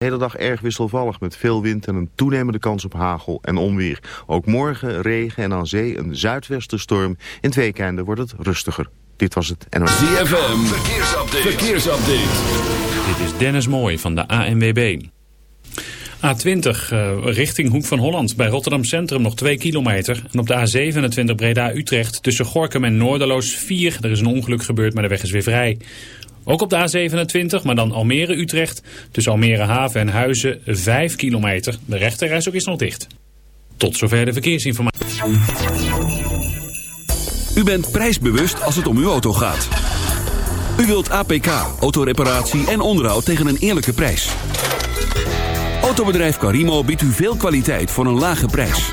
De hele dag erg wisselvallig met veel wind en een toenemende kans op hagel en onweer. Ook morgen regen en aan zee een zuidwestenstorm. In het weekende wordt het rustiger. Dit was het NOS. ZFM, verkeersupdate. verkeersupdate. Dit is Dennis Mooij van de ANWB. A20 uh, richting Hoek van Holland. Bij Rotterdam Centrum nog 2 kilometer. En op de A27 Breda-Utrecht tussen Gorkum en Noorderloos 4. Er is een ongeluk gebeurd, maar de weg is weer vrij. Ook op de A27, maar dan Almere-Utrecht. Tussen Almere Haven en Huizen 5 kilometer. De rechterreis ook is nog dicht. Tot zover de verkeersinformatie. U bent prijsbewust als het om uw auto gaat. U wilt APK, autoreparatie en onderhoud tegen een eerlijke prijs. Autobedrijf Carimo biedt u veel kwaliteit voor een lage prijs.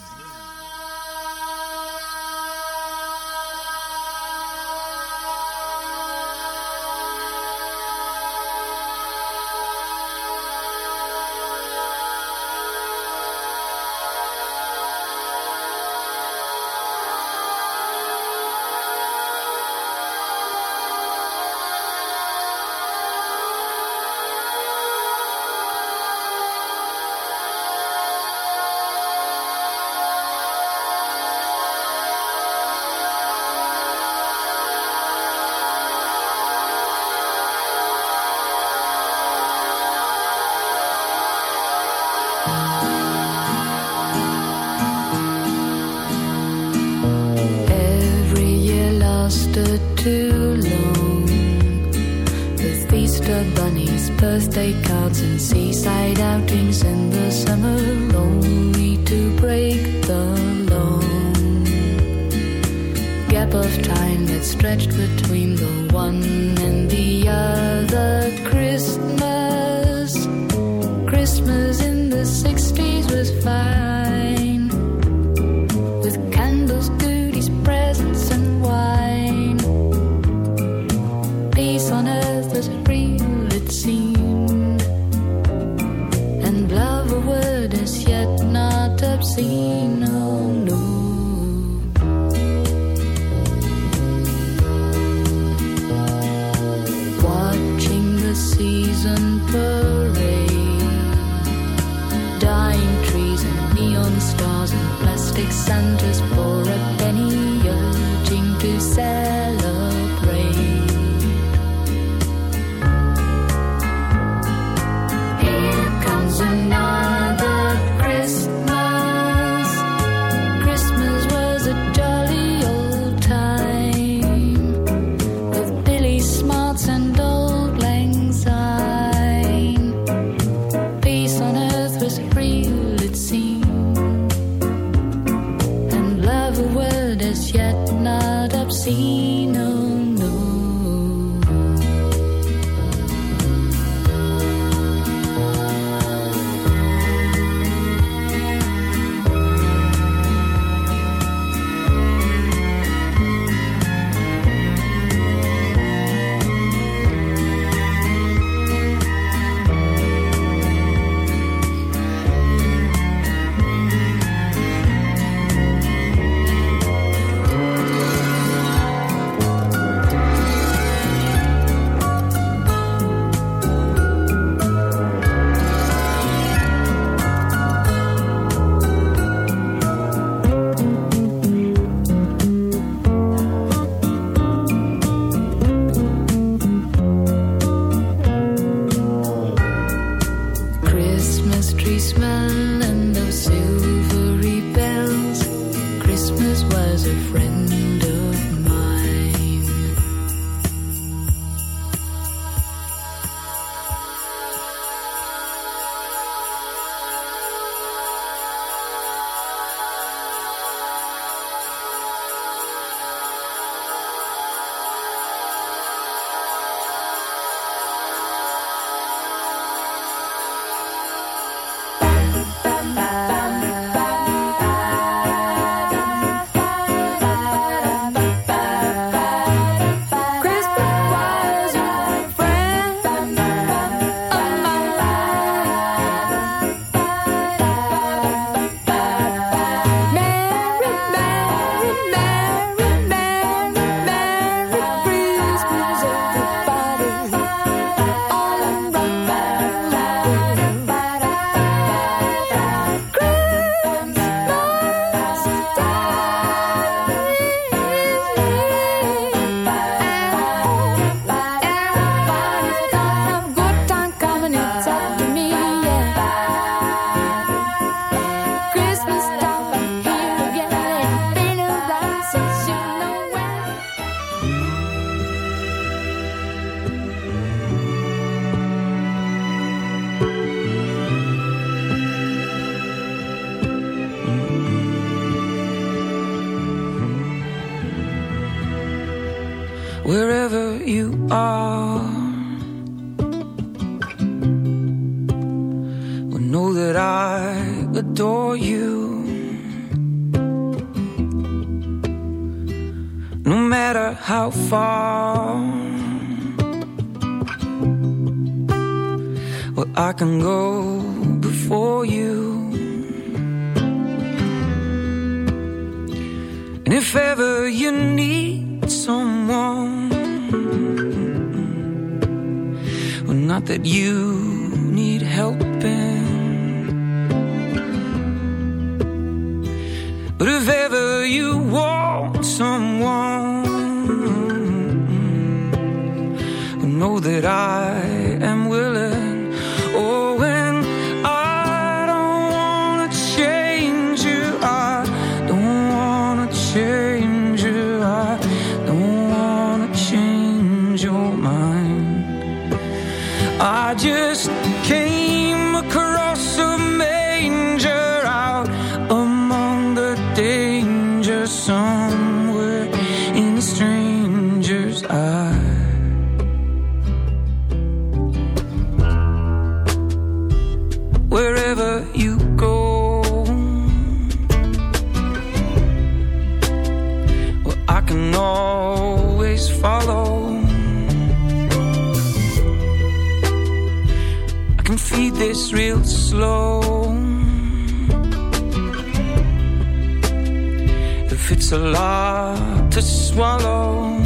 swallow.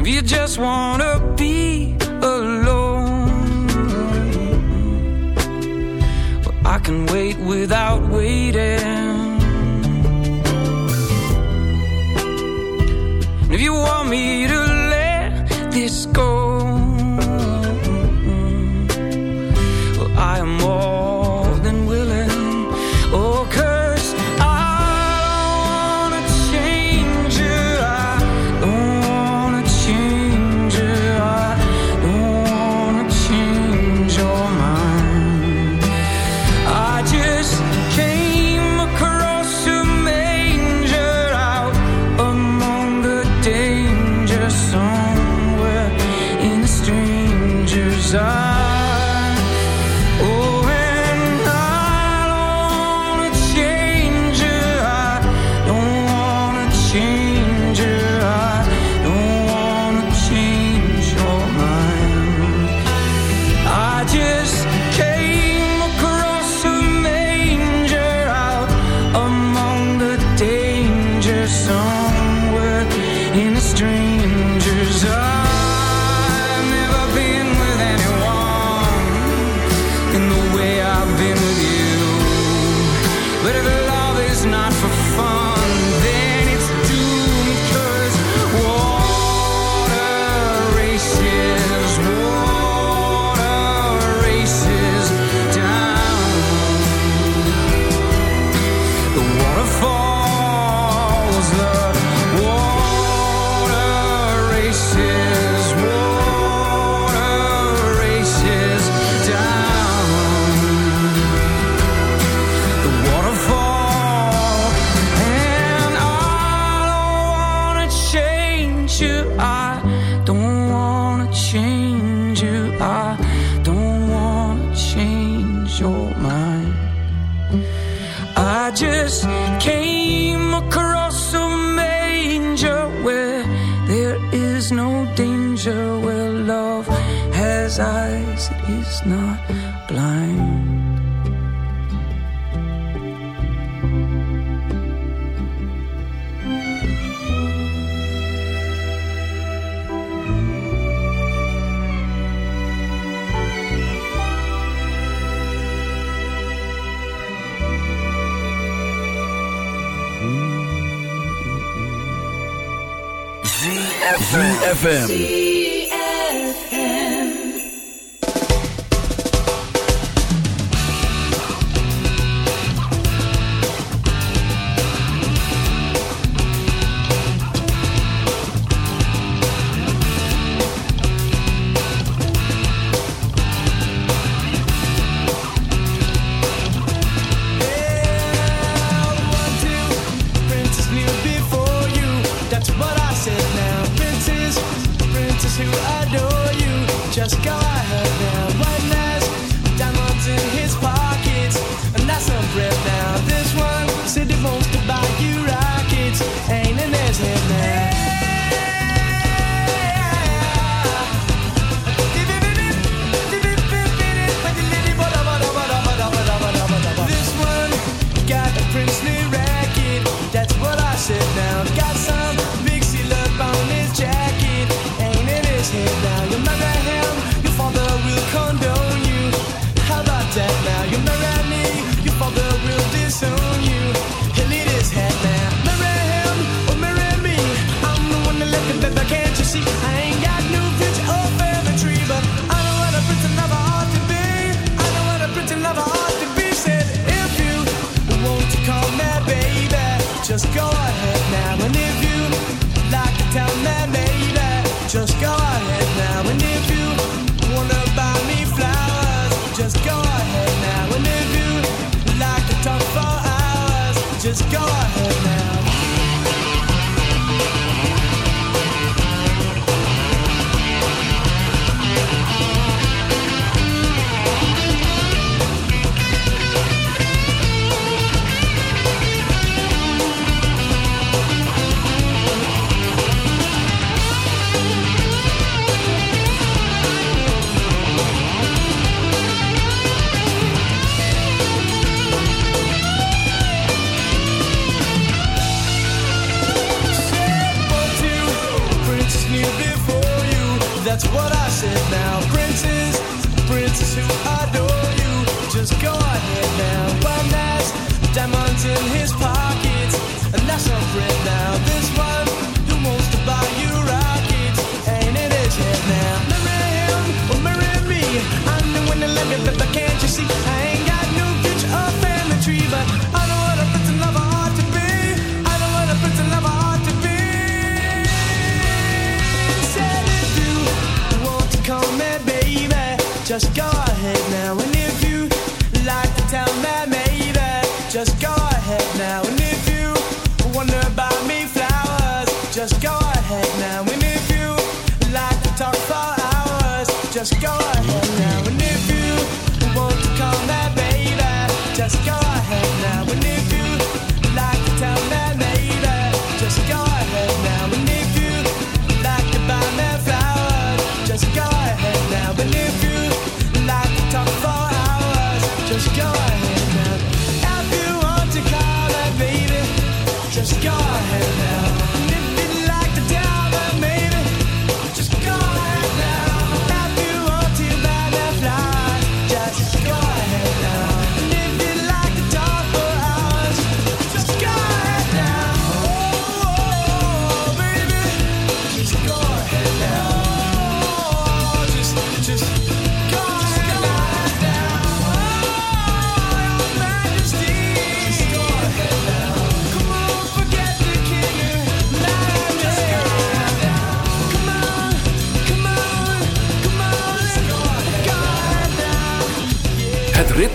If you just wanna be alone, well, I can wait without waiting. If you want me to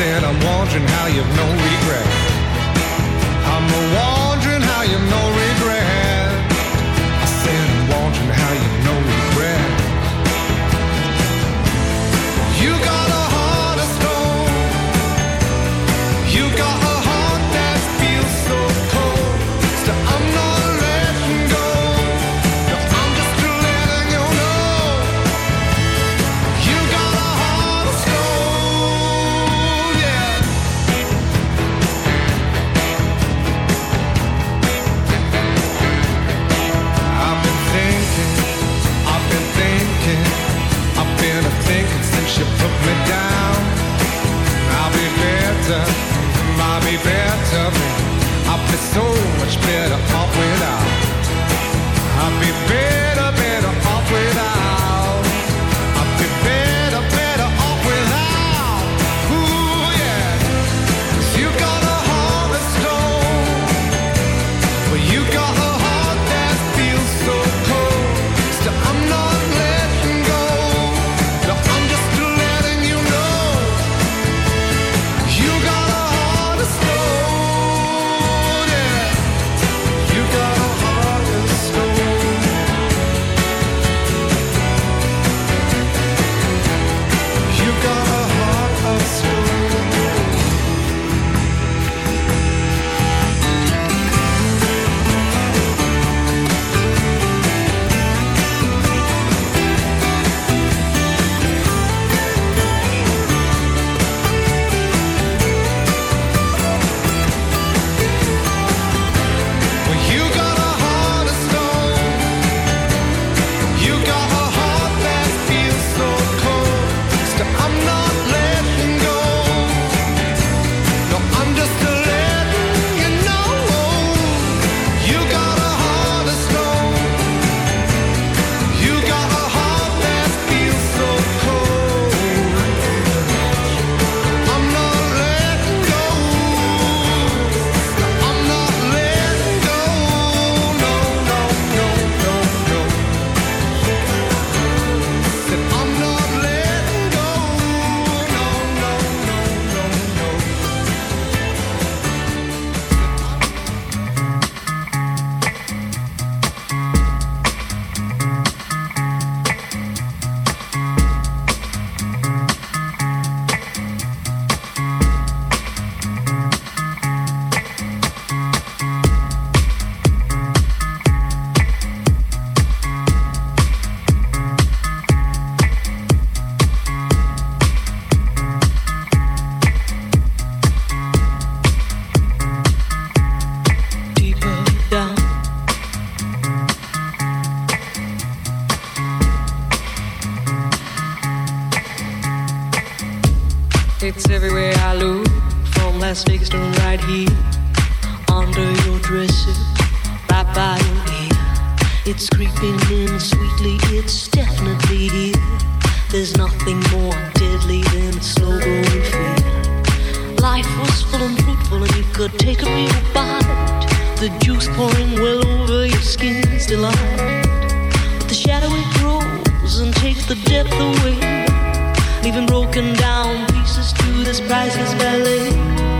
Said I'm wondering how you've no regret. I'm wondering how you've no regret. Better, I'll be better, I'll be so much better Las Vegas to right here, under your dresser, right by your ear. It's creeping in sweetly, it's definitely here. There's nothing more deadly than a slow growing fear. Life was full and fruitful, and you could take a real bite. The juice pouring well over your skin's delight. The shadow it grows and takes the depth away, leaving broken down pieces to this priceless ballet.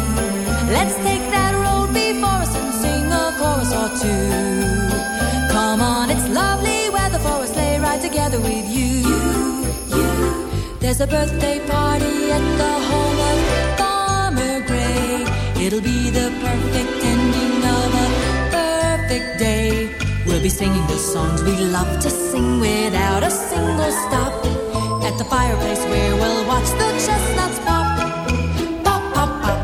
There's a birthday party at the home of Farmer Gray. It'll be the perfect ending of a perfect day. We'll be singing the songs we love to sing without a single stop. At the fireplace where we'll watch the chestnuts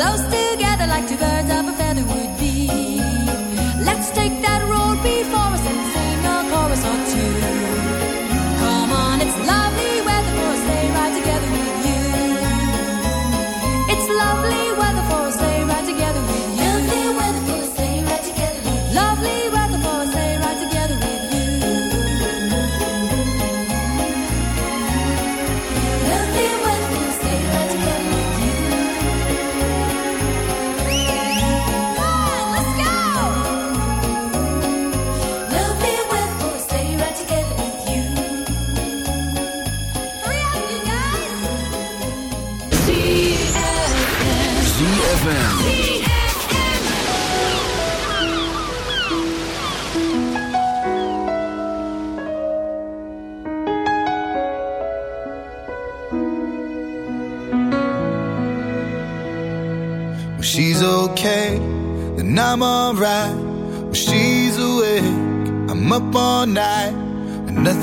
Close together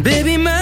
baby, my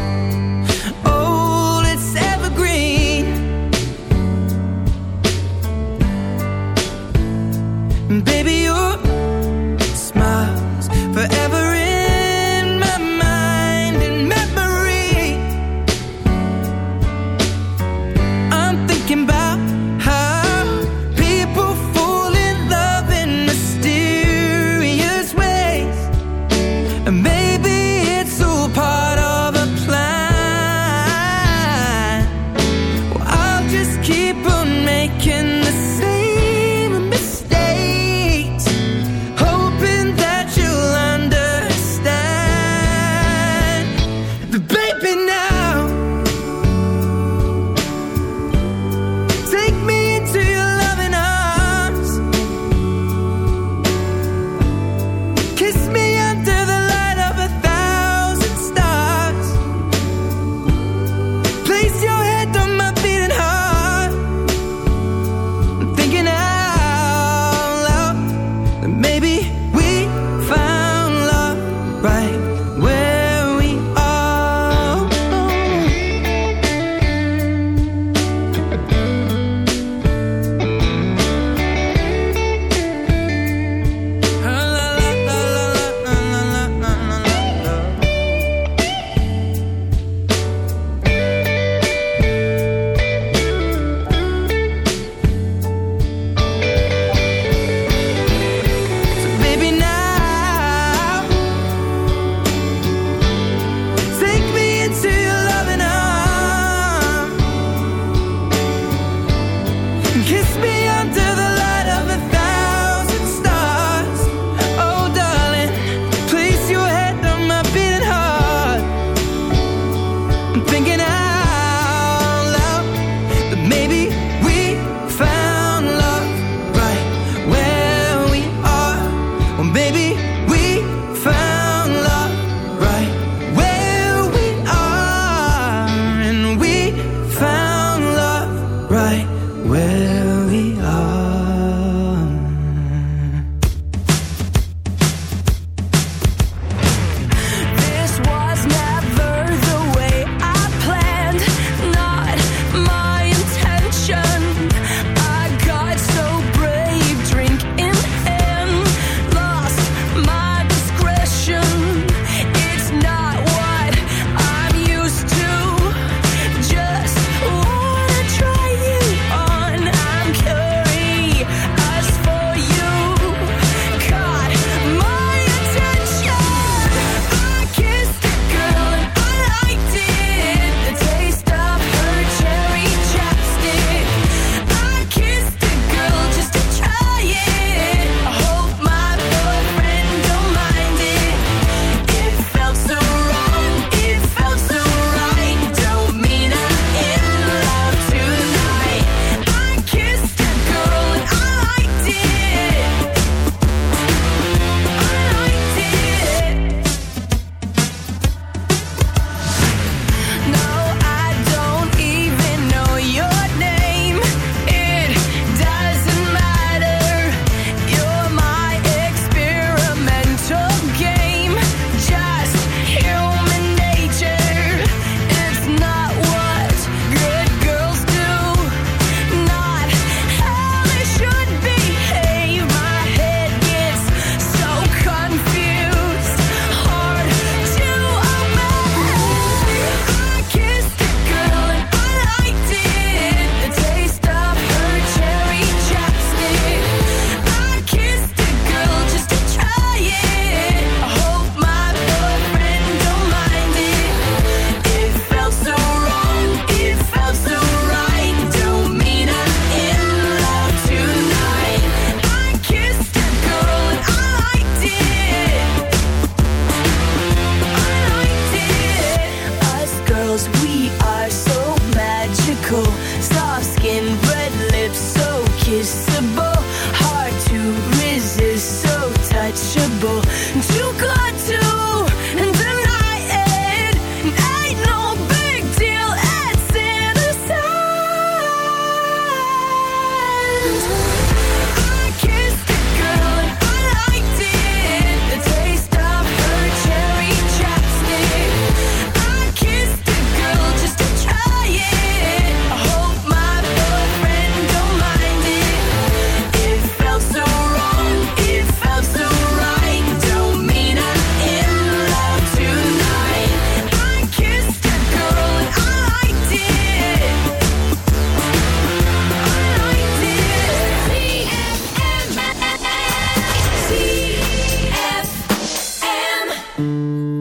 Música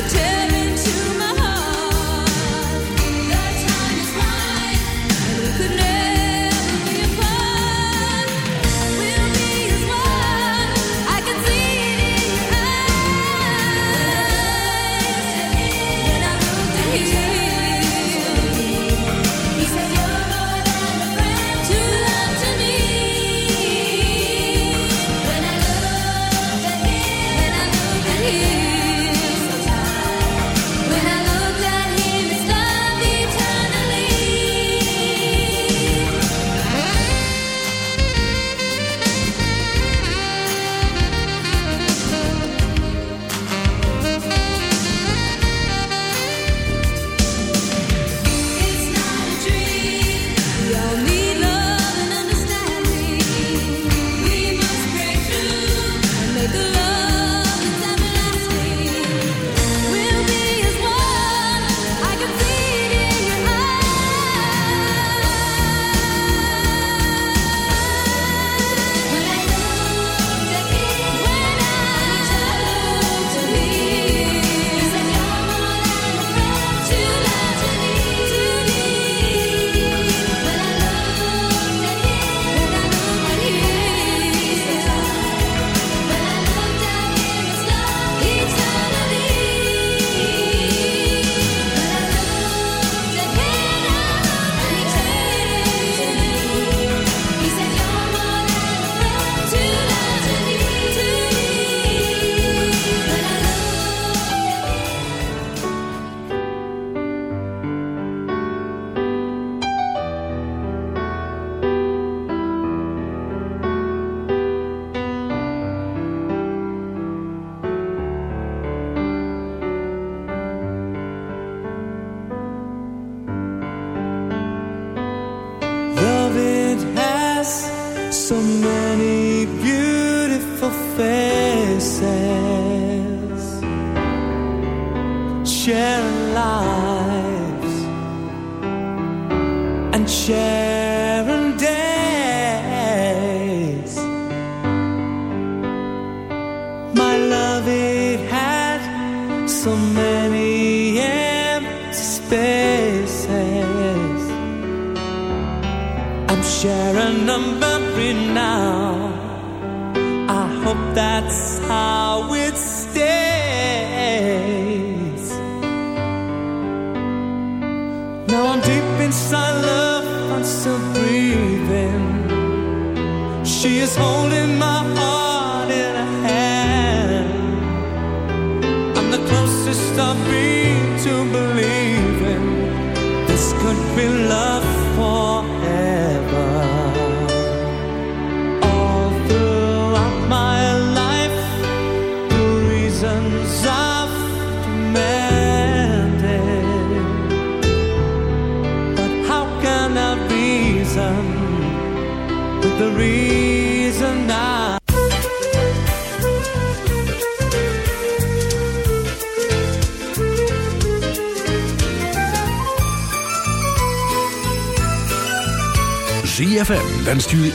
the tip.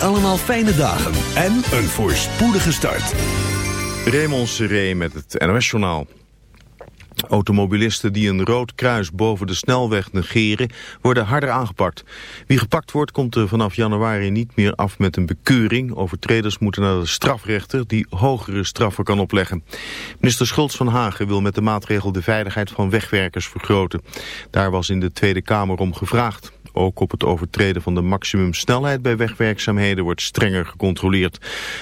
allemaal fijne dagen en een voorspoedige start. Raymond Seré met het NOS-journaal. Automobilisten die een rood kruis boven de snelweg negeren worden harder aangepakt. Wie gepakt wordt komt er vanaf januari niet meer af met een bekeuring. Overtreders moeten naar de strafrechter die hogere straffen kan opleggen. Minister Schultz van Hagen wil met de maatregel de veiligheid van wegwerkers vergroten. Daar was in de Tweede Kamer om gevraagd. Ook op het overtreden van de maximumsnelheid bij wegwerkzaamheden wordt strenger gecontroleerd.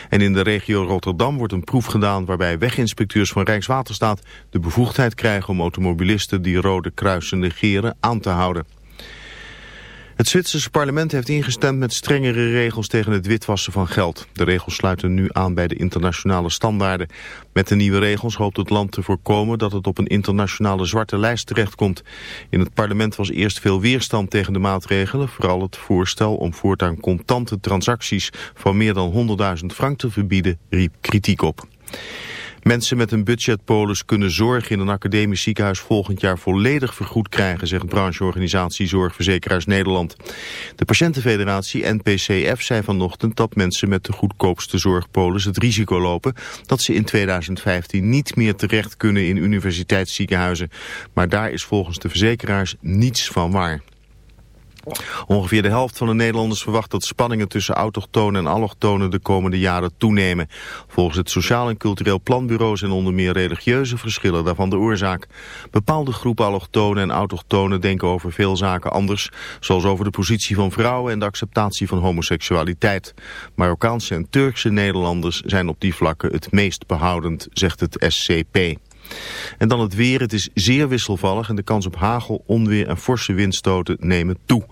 En in de regio Rotterdam wordt een proef gedaan waarbij weginspecteurs van Rijkswaterstaat de bevoegdheid krijgen om automobilisten die rode kruisende negeren aan te houden. Het Zwitserse parlement heeft ingestemd met strengere regels tegen het witwassen van geld. De regels sluiten nu aan bij de internationale standaarden. Met de nieuwe regels hoopt het land te voorkomen dat het op een internationale zwarte lijst terechtkomt. In het parlement was eerst veel weerstand tegen de maatregelen. Vooral het voorstel om voortaan contante transacties van meer dan 100.000 frank te verbieden riep kritiek op. Mensen met een budgetpolis kunnen zorg in een academisch ziekenhuis volgend jaar volledig vergoed krijgen, zegt brancheorganisatie Zorgverzekeraars Nederland. De patiëntenfederatie NPCF zei vanochtend dat mensen met de goedkoopste zorgpolis het risico lopen dat ze in 2015 niet meer terecht kunnen in universiteitsziekenhuizen. Maar daar is volgens de verzekeraars niets van waar. Ongeveer de helft van de Nederlanders verwacht dat spanningen tussen autochtonen en allochtonen de komende jaren toenemen. Volgens het Sociaal en Cultureel Planbureau zijn onder meer religieuze verschillen daarvan de oorzaak. Bepaalde groepen allochtonen en autochtonen denken over veel zaken anders, zoals over de positie van vrouwen en de acceptatie van homoseksualiteit. Marokkaanse en Turkse Nederlanders zijn op die vlakken het meest behoudend, zegt het SCP. En dan het weer. Het is zeer wisselvallig en de kans op hagel, onweer en forse windstoten nemen toe.